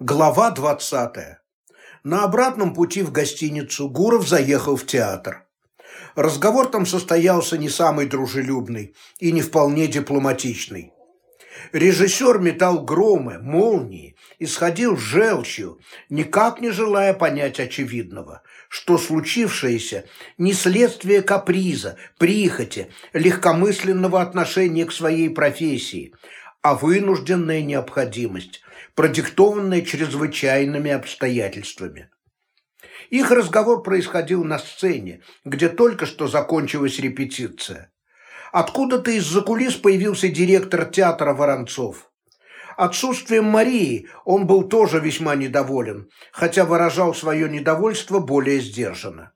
Глава 20. На обратном пути в гостиницу Гуров заехал в театр. Разговор там состоялся не самый дружелюбный и не вполне дипломатичный. Режиссер метал громы, молнии, исходил желчью, никак не желая понять очевидного, что случившееся не следствие каприза, прихоти, легкомысленного отношения к своей профессии, а вынужденная необходимость, продиктованная чрезвычайными обстоятельствами. Их разговор происходил на сцене, где только что закончилась репетиция. Откуда-то из-за кулис появился директор театра Воронцов. Отсутствием Марии он был тоже весьма недоволен, хотя выражал свое недовольство более сдержанно.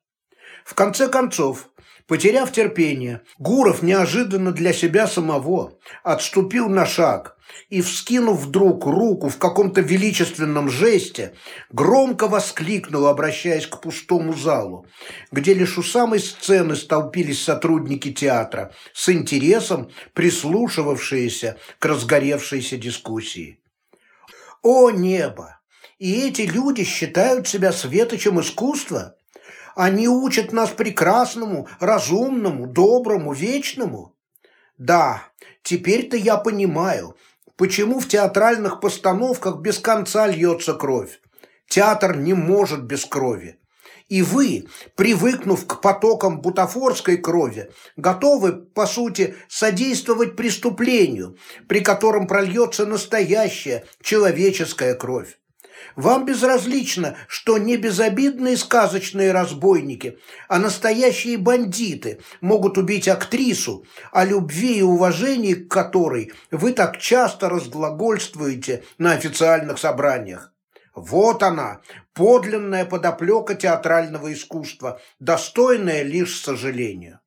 В конце концов, потеряв терпение, Гуров неожиданно для себя самого отступил на шаг и, вскинув вдруг руку в каком-то величественном жесте, громко воскликнул, обращаясь к пустому залу, где лишь у самой сцены столпились сотрудники театра, с интересом прислушивавшиеся к разгоревшейся дискуссии. «О небо! И эти люди считают себя светочем искусства? Они учат нас прекрасному, разумному, доброму, вечному?» Да, теперь-то я понимаю, почему в театральных постановках без конца льется кровь. Театр не может без крови. И вы, привыкнув к потокам бутафорской крови, готовы, по сути, содействовать преступлению, при котором прольется настоящая человеческая кровь. Вам безразлично, что не безобидные сказочные разбойники, а настоящие бандиты могут убить актрису, о любви и уважении к которой вы так часто разглагольствуете на официальных собраниях. Вот она, подлинная подоплека театрального искусства, достойная лишь сожаления.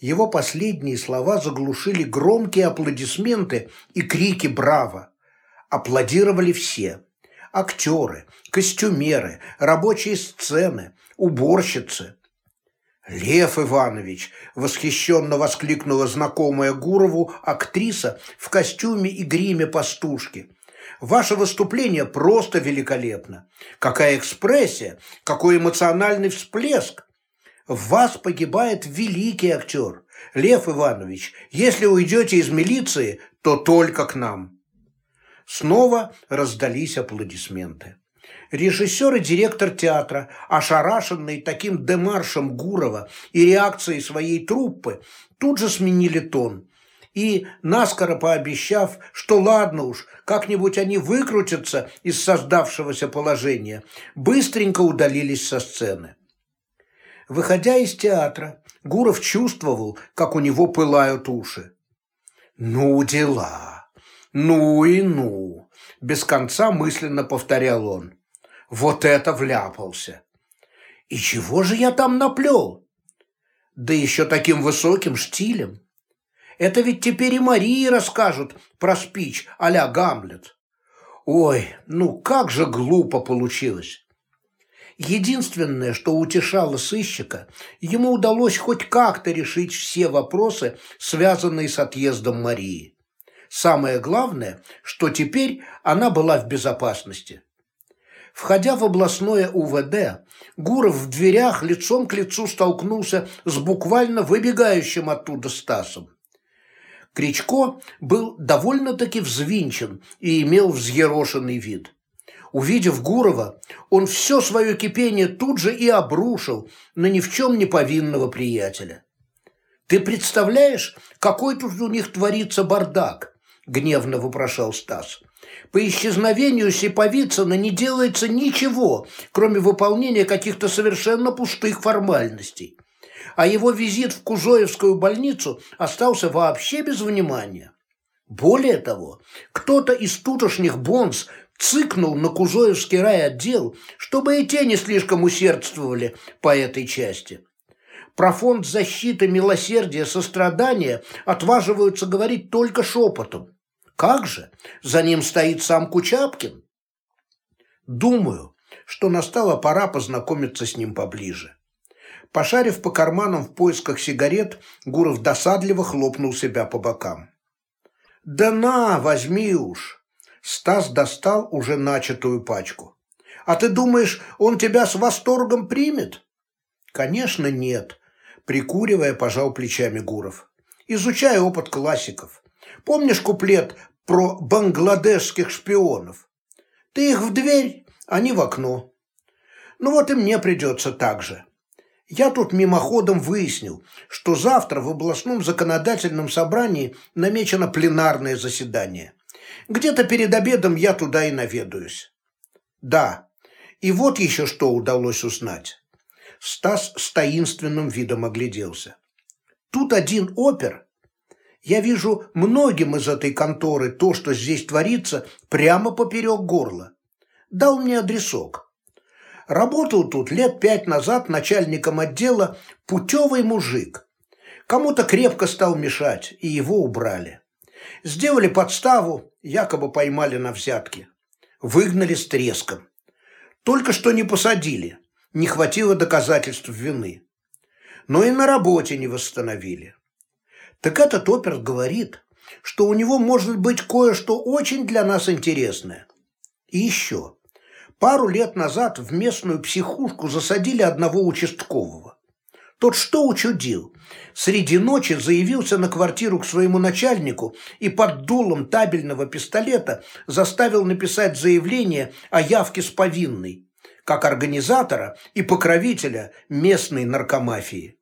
Его последние слова заглушили громкие аплодисменты и крики «Браво!». Аплодировали все актеры, костюмеры, рабочие сцены, уборщицы. «Лев Иванович!» – восхищенно воскликнула знакомая Гурову актриса в костюме и гриме пастушки. «Ваше выступление просто великолепно! Какая экспрессия! Какой эмоциональный всплеск! В вас погибает великий актер! Лев Иванович, если уйдете из милиции, то только к нам!» Снова раздались аплодисменты. Режиссер и директор театра, ошарашенные таким демаршем Гурова и реакцией своей труппы, тут же сменили тон и, наскоро пообещав, что ладно уж, как-нибудь они выкрутятся из создавшегося положения, быстренько удалились со сцены. Выходя из театра, Гуров чувствовал, как у него пылают уши. «Ну, дела!» «Ну и ну!» – без конца мысленно повторял он. «Вот это вляпался!» «И чего же я там наплел?» «Да еще таким высоким штилем!» «Это ведь теперь и Марии расскажут про спич а-ля Гамлет!» «Ой, ну как же глупо получилось!» Единственное, что утешало сыщика, ему удалось хоть как-то решить все вопросы, связанные с отъездом Марии. Самое главное, что теперь она была в безопасности. Входя в областное УВД, Гуров в дверях лицом к лицу столкнулся с буквально выбегающим оттуда Стасом. Кричко был довольно-таки взвинчен и имел взъерошенный вид. Увидев Гурова, он все свое кипение тут же и обрушил на ни в чем не повинного приятеля. «Ты представляешь, какой тут у них творится бардак? Гневно вопрошал Стас. По исчезновению Сиповицына не делается ничего, кроме выполнения каких-то совершенно пустых формальностей. А его визит в Кузоевскую больницу остался вообще без внимания. Более того, кто-то из тутошних бонс цыкнул на Кузоевский райотдел, чтобы и те не слишком усердствовали по этой части. Про фонд защиты, милосердия, сострадания отваживаются говорить только шепотом. Как же? За ним стоит сам Кучапкин. Думаю, что настала пора познакомиться с ним поближе. Пошарив по карманам в поисках сигарет, Гуров досадливо хлопнул себя по бокам. «Да на, возьми уж!» Стас достал уже начатую пачку. «А ты думаешь, он тебя с восторгом примет?» «Конечно, нет», – прикуривая, пожал плечами Гуров. «Изучай опыт классиков. Помнишь куплет про бангладешских шпионов? Ты их в дверь, они в окно. Ну вот и мне придется так же. Я тут мимоходом выяснил, что завтра в областном законодательном собрании намечено пленарное заседание. Где-то перед обедом я туда и наведаюсь. Да, и вот еще что удалось узнать. Стас с таинственным видом огляделся. Тут один опер. Я вижу многим из этой конторы то, что здесь творится, прямо поперек горла. Дал мне адресок. Работал тут лет пять назад начальником отдела путевый мужик. Кому-то крепко стал мешать, и его убрали. Сделали подставу, якобы поймали на взятки. Выгнали с треском. Только что не посадили, не хватило доказательств вины. Но и на работе не восстановили. Так этот опер говорит, что у него может быть кое-что очень для нас интересное. И еще. Пару лет назад в местную психушку засадили одного участкового. Тот что учудил? Среди ночи заявился на квартиру к своему начальнику и под дулом табельного пистолета заставил написать заявление о явке с повинной, как организатора и покровителя местной наркомафии.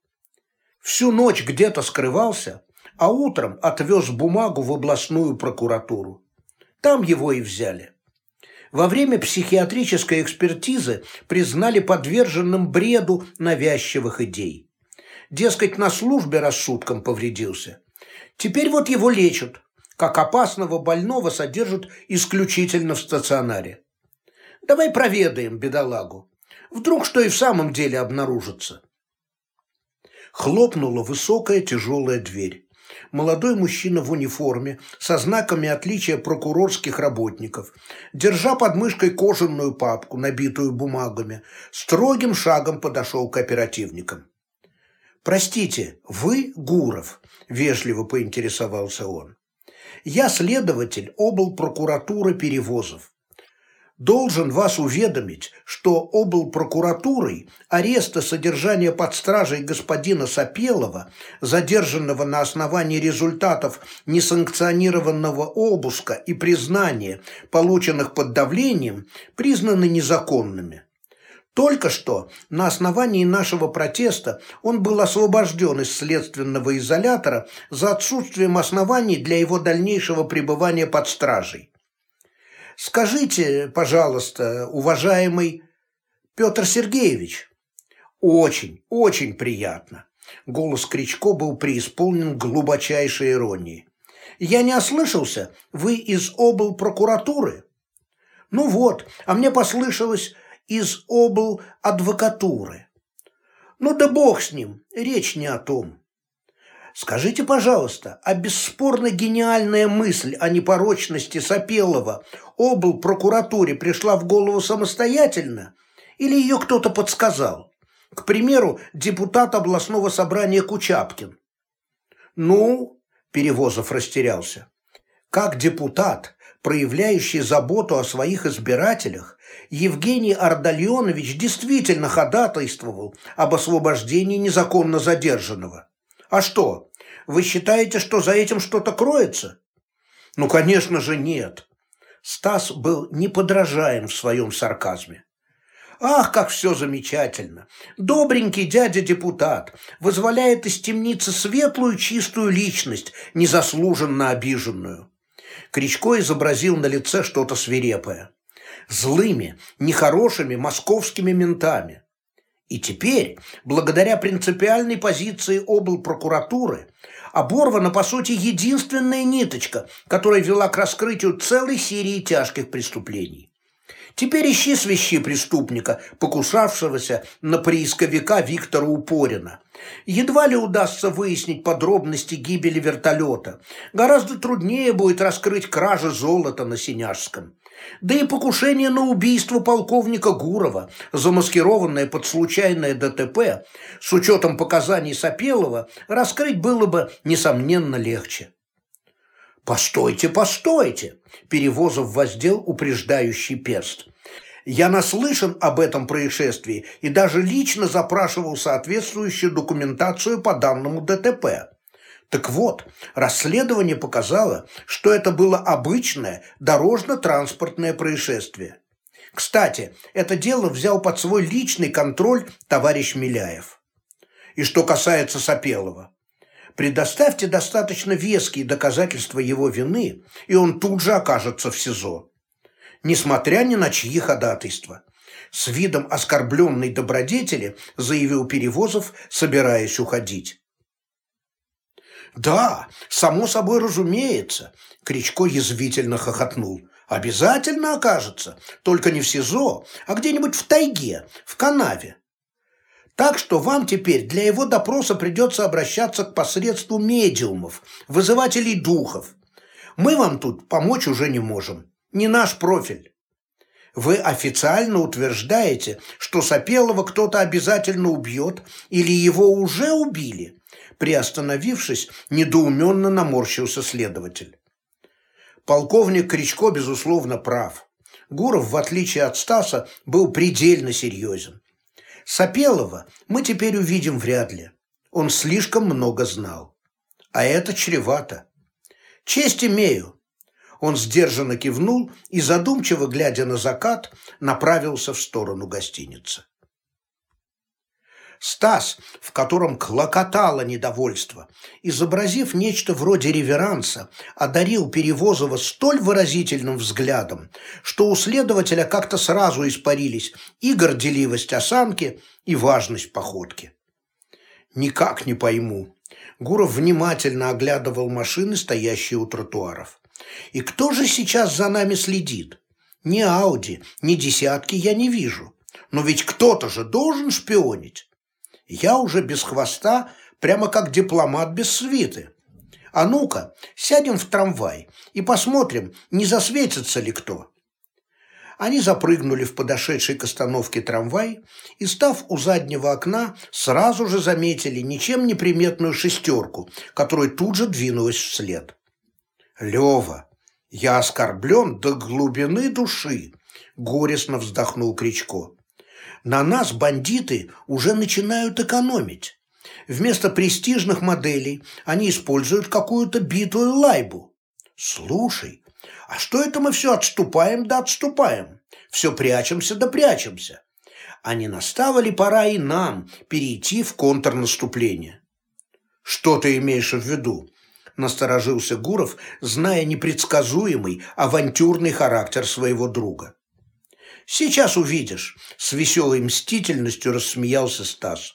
Всю ночь где-то скрывался, а утром отвез бумагу в областную прокуратуру. Там его и взяли. Во время психиатрической экспертизы признали подверженным бреду навязчивых идей. Дескать, на службе рассудком повредился. Теперь вот его лечат, как опасного больного содержат исключительно в стационаре. Давай проведаем бедолагу. Вдруг что и в самом деле обнаружится. Хлопнула высокая тяжелая дверь. Молодой мужчина в униформе, со знаками отличия прокурорских работников, держа под мышкой кожаную папку, набитую бумагами, строгим шагом подошел к оперативникам. «Простите, вы Гуров?» – вежливо поинтересовался он. «Я следователь обл. прокуратуры Перевозов. Должен вас уведомить, что обл. прокуратурой ареста содержания под стражей господина Сапелова, задержанного на основании результатов несанкционированного обыска и признания, полученных под давлением, признаны незаконными. Только что на основании нашего протеста он был освобожден из следственного изолятора за отсутствием оснований для его дальнейшего пребывания под стражей. Скажите, пожалуйста, уважаемый Петр Сергеевич. Очень, очень приятно. Голос Кричко был преисполнен глубочайшей иронии. Я не ослышался, вы из обл. прокуратуры? Ну вот, а мне послышалось из обл. адвокатуры. Ну да бог с ним, речь не о том. Скажите, пожалуйста, а бесспорно гениальная мысль о непорочности Сапелова обл. прокуратуре пришла в голову самостоятельно или ее кто-то подсказал? К примеру, депутат областного собрания Кучапкин. Ну, Перевозов растерялся. Как депутат, проявляющий заботу о своих избирателях, Евгений Ардальонович действительно ходатайствовал об освобождении незаконно задержанного. А что, вы считаете, что за этим что-то кроется? Ну, конечно же, нет. Стас был неподражаем в своем сарказме. Ах, как все замечательно! Добренький дядя-депутат вызволяет из темницы светлую чистую личность, незаслуженно обиженную. Кричко изобразил на лице что-то свирепое злыми, нехорошими московскими ментами. И теперь, благодаря принципиальной позиции облпрокуратуры, оборвана, по сути, единственная ниточка, которая вела к раскрытию целой серии тяжких преступлений. Теперь ищи свищи преступника, покушавшегося на приисковика Виктора Упорина. Едва ли удастся выяснить подробности гибели вертолета. Гораздо труднее будет раскрыть кражи золота на Синяжском. Да и покушение на убийство полковника Гурова, замаскированное под случайное ДТП, с учетом показаний Сапелова, раскрыть было бы, несомненно, легче. «Постойте, постойте!» – Перевозов воздел упреждающий перст. «Я наслышан об этом происшествии и даже лично запрашивал соответствующую документацию по данному ДТП. Так вот, расследование показало, что это было обычное дорожно-транспортное происшествие. Кстати, это дело взял под свой личный контроль товарищ Миляев. И что касается Сапелова, предоставьте достаточно веские доказательства его вины, и он тут же окажется в СИЗО. Несмотря ни на чьи ходатайства. С видом оскорбленной добродетели заявил Перевозов, собираясь уходить. «Да, само собой разумеется», – Кричко язвительно хохотнул. «Обязательно окажется, только не в СИЗО, а где-нибудь в тайге, в канаве. Так что вам теперь для его допроса придется обращаться к посредству медиумов, вызывателей духов. Мы вам тут помочь уже не можем, не наш профиль». Вы официально утверждаете, что Сапелова кто-то обязательно убьет или его уже убили, Приостановившись, недоуменно наморщился следователь. Полковник Кричко, безусловно, прав. Гуров, в отличие от Стаса, был предельно серьезен. Сапелова мы теперь увидим вряд ли. Он слишком много знал. А это чревато. Честь имею. Он сдержанно кивнул и, задумчиво глядя на закат, направился в сторону гостиницы. Стас, в котором клокотало недовольство, изобразив нечто вроде реверанса, одарил Перевозова столь выразительным взглядом, что у следователя как-то сразу испарились и горделивость осанки, и важность походки. «Никак не пойму». Гуров внимательно оглядывал машины, стоящие у тротуаров. «И кто же сейчас за нами следит? Ни Ауди, ни десятки я не вижу. Но ведь кто-то же должен шпионить. Я уже без хвоста, прямо как дипломат без свиты. А ну-ка, сядем в трамвай и посмотрим, не засветится ли кто. Они запрыгнули в подошедший к остановке трамвай и, став у заднего окна, сразу же заметили ничем не приметную шестерку, которая тут же двинулась вслед. «Лева, я оскорблен до глубины души», – горестно вздохнул Кричко. На нас бандиты уже начинают экономить. Вместо престижных моделей они используют какую-то битую лайбу. Слушай, а что это мы все отступаем да отступаем? Все прячемся да прячемся. А не настала ли пора и нам перейти в контрнаступление? Что ты имеешь в виду? Насторожился Гуров, зная непредсказуемый, авантюрный характер своего друга. Сейчас увидишь», – с веселой мстительностью рассмеялся Стас.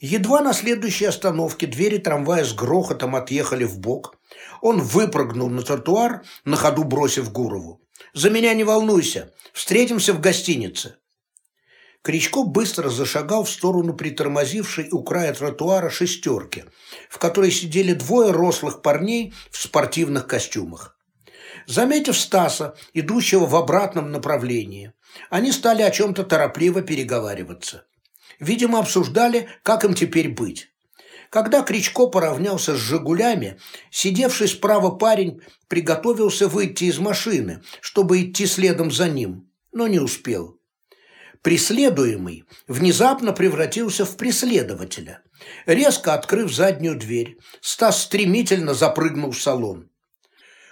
Едва на следующей остановке двери трамвая с грохотом отъехали в бок. Он выпрыгнул на тротуар, на ходу бросив Гурову. «За меня не волнуйся, встретимся в гостинице». Кричко быстро зашагал в сторону притормозившей у края тротуара шестерки, в которой сидели двое рослых парней в спортивных костюмах. Заметив Стаса, идущего в обратном направлении, они стали о чем-то торопливо переговариваться. Видимо, обсуждали, как им теперь быть. Когда Кричко поравнялся с «Жигулями», сидевший справа парень приготовился выйти из машины, чтобы идти следом за ним, но не успел. Преследуемый внезапно превратился в преследователя. Резко открыв заднюю дверь, Стас стремительно запрыгнул в салон.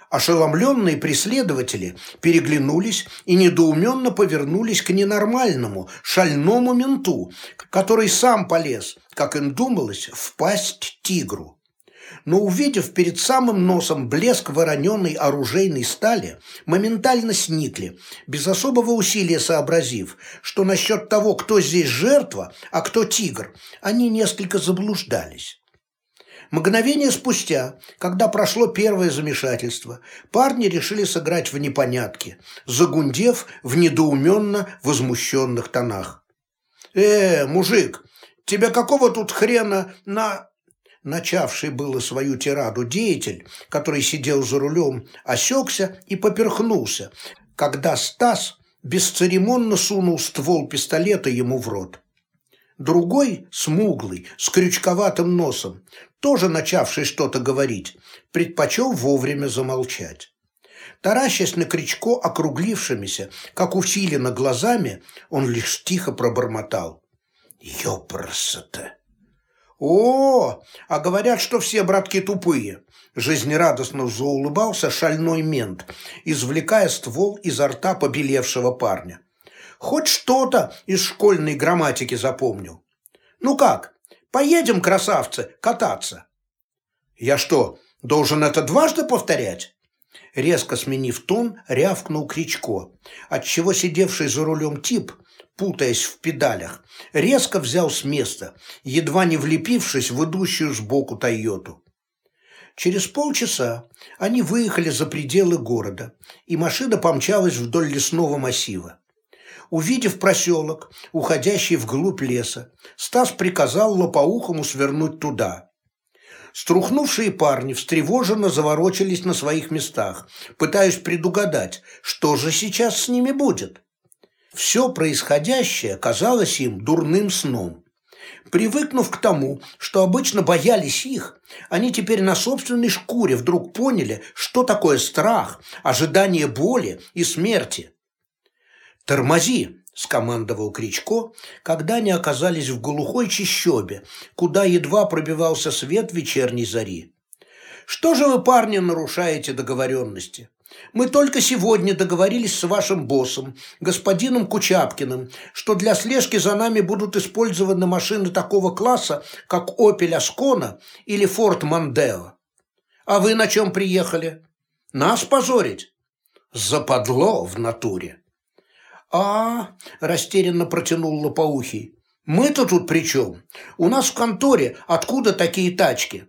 Ошеломленные преследователи переглянулись и недоуменно повернулись к ненормальному, шальному менту, который сам полез, как им думалось, в пасть тигру. Но увидев перед самым носом блеск вороненной оружейной стали, моментально сникли, без особого усилия сообразив, что насчет того, кто здесь жертва, а кто тигр, они несколько заблуждались. Мгновение спустя, когда прошло первое замешательство, парни решили сыграть в непонятки, загундев в недоуменно возмущенных тонах. «Э, мужик, тебя какого тут хрена на...» Начавший было свою тираду деятель, который сидел за рулем, осекся и поперхнулся, когда Стас бесцеремонно сунул ствол пистолета ему в рот. Другой, смуглый, с крючковатым носом, тоже начавший что-то говорить, предпочел вовремя замолчать. Таращась на Кричко округлившимися, как у филина, глазами, он лишь тихо пробормотал. «Ёпрсота!» «О, а говорят, что все братки тупые!» Жизнерадостно заулыбался шальной мент, извлекая ствол изо рта побелевшего парня. «Хоть что-то из школьной грамматики запомнил. Ну как, поедем, красавцы, кататься?» «Я что, должен это дважды повторять?» Резко сменив тон, рявкнул Кричко, отчего сидевший за рулем тип – путаясь в педалях, резко взял с места, едва не влепившись в идущую сбоку Тойоту. Через полчаса они выехали за пределы города, и машина помчалась вдоль лесного массива. Увидев проселок, уходящий вглубь леса, Стас приказал лопоухому свернуть туда. Струхнувшие парни встревоженно заворочились на своих местах, пытаясь предугадать, что же сейчас с ними будет. Все происходящее казалось им дурным сном. Привыкнув к тому, что обычно боялись их, они теперь на собственной шкуре вдруг поняли, что такое страх, ожидание боли и смерти. «Тормози!» – скомандовал Кричко, когда они оказались в глухой чащобе, куда едва пробивался свет вечерней зари. «Что же вы, парни, нарушаете договоренности? Мы только сегодня договорились с вашим боссом, господином Кучапкиным, что для слежки за нами будут использованы машины такого класса, как Opel Ascona или Ford Mondeo. А вы на чем приехали? Нас позорить? Западло в натуре. А, растерянно протянул Лопоухий. Мы-то тут при чем? У нас в конторе откуда такие тачки?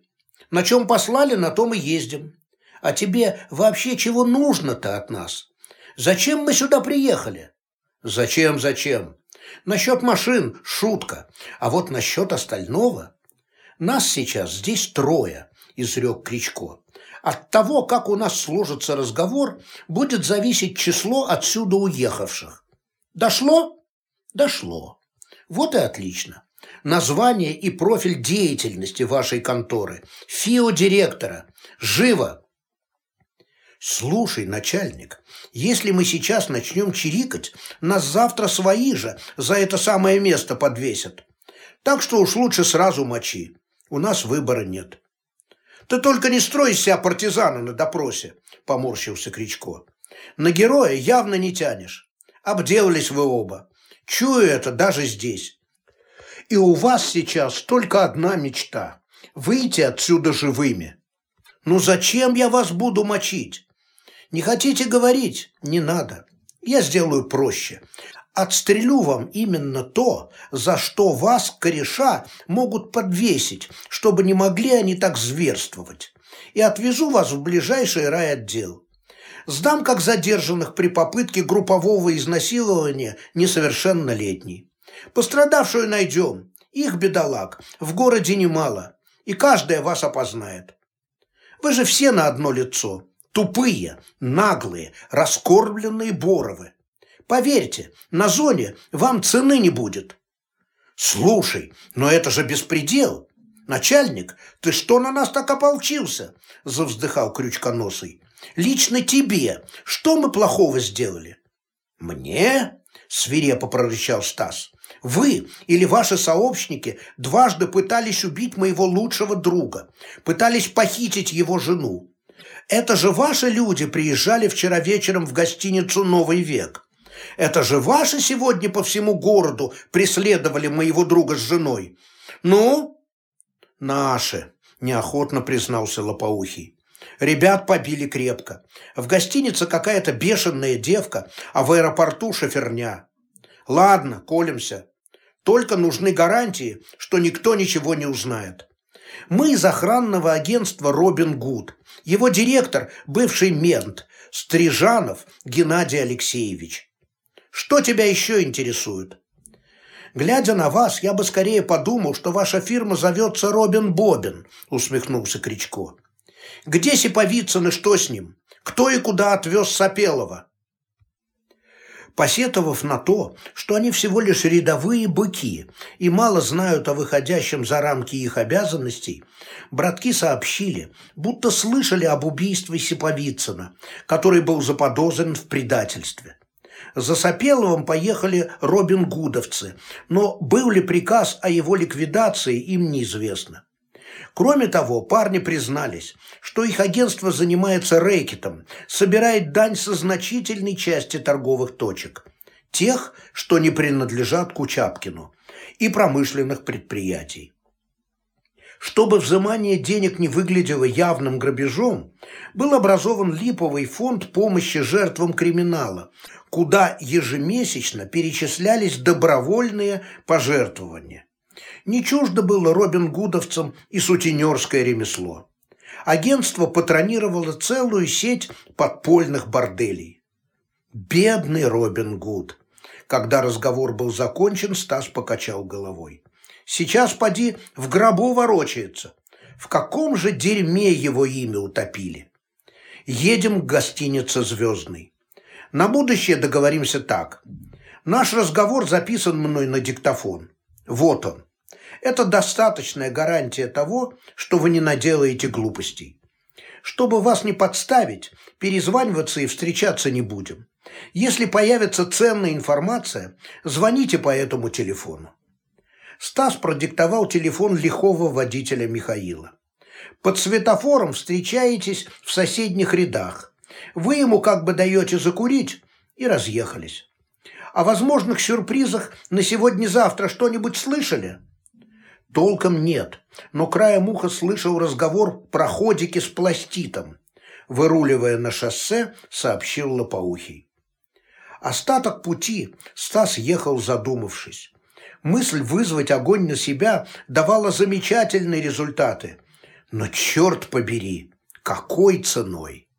На чем послали, на том и ездим. А тебе вообще чего нужно-то от нас? Зачем мы сюда приехали? Зачем, зачем? Насчет машин – шутка. А вот насчет остального... Нас сейчас здесь трое, изрек Кричко. От того, как у нас сложится разговор, будет зависеть число отсюда уехавших. Дошло? Дошло. Вот и отлично. Название и профиль деятельности вашей конторы. ФИО директора. Живо! «Слушай, начальник, если мы сейчас начнем чирикать, нас завтра свои же за это самое место подвесят. Так что уж лучше сразу мочи. У нас выбора нет». «Ты только не строй себя партизана на допросе», – поморщился Кричко. «На героя явно не тянешь. Обделались вы оба. Чую это даже здесь. И у вас сейчас только одна мечта – выйти отсюда живыми. Ну зачем я вас буду мочить? Не хотите говорить? Не надо. Я сделаю проще. Отстрелю вам именно то, за что вас, кореша, могут подвесить, чтобы не могли они так зверствовать. И отвезу вас в ближайший райотдел. Сдам как задержанных при попытке группового изнасилования несовершеннолетней. Пострадавшую найдем. Их, бедолаг, в городе немало. И каждая вас опознает. Вы же все на одно лицо. Тупые, наглые, раскормленные боровы. Поверьте, на зоне вам цены не будет. Слушай, но это же беспредел. Начальник, ты что на нас так ополчился? Завздыхал крючконосый. Лично тебе. Что мы плохого сделали? Мне? Свирепо прорычал Стас. Вы или ваши сообщники дважды пытались убить моего лучшего друга, пытались похитить его жену. Это же ваши люди приезжали вчера вечером в гостиницу «Новый век». Это же ваши сегодня по всему городу преследовали моего друга с женой. Ну? Наши, неохотно признался Лопоухий. Ребят побили крепко. В гостинице какая-то бешеная девка, а в аэропорту шоферня. Ладно, колемся. Только нужны гарантии, что никто ничего не узнает. Мы из охранного агентства «Робин Гуд». Его директор – бывший мент Стрижанов Геннадий Алексеевич. Что тебя еще интересует? Глядя на вас, я бы скорее подумал, что ваша фирма зовется Робин Бобин, усмехнулся Кричко. Где Сиповицын и что с ним? Кто и куда отвез Сапелова? Посетовав на то, что они всего лишь рядовые быки и мало знают о выходящем за рамки их обязанностей, братки сообщили, будто слышали об убийстве Сиповицына, который был заподозрен в предательстве. За Сапеловым поехали Робин Гудовцы, но был ли приказ о его ликвидации, им неизвестно. Кроме того, парни признались, что их агентство занимается рэкетом, собирает дань со значительной части торговых точек, тех, что не принадлежат Кучапкину, и промышленных предприятий. Чтобы взимание денег не выглядело явным грабежом, был образован липовый фонд помощи жертвам криминала, куда ежемесячно перечислялись добровольные пожертвования. Не чуждо было Робин Гудовцам и сутенерское ремесло. Агентство патронировало целую сеть подпольных борделей. Бедный Робин Гуд. Когда разговор был закончен, Стас покачал головой. Сейчас поди в гробу ворочается. В каком же дерьме его имя утопили? Едем к гостинице «Звездный». На будущее договоримся так. Наш разговор записан мной на диктофон. Вот он. Это достаточная гарантия того, что вы не наделаете глупостей. Чтобы вас не подставить, перезваниваться и встречаться не будем. Если появится ценная информация, звоните по этому телефону. Стас продиктовал телефон лихого водителя Михаила. Под светофором встречаетесь в соседних рядах. Вы ему как бы даете закурить и разъехались. О возможных сюрпризах на сегодня-завтра что-нибудь слышали? Толком нет, но краем уха слышал разговор про ходики с пластитом. Выруливая на шоссе, сообщил Лопоухий. Остаток пути Стас ехал задумавшись. Мысль вызвать огонь на себя давала замечательные результаты. Но черт побери, какой ценой!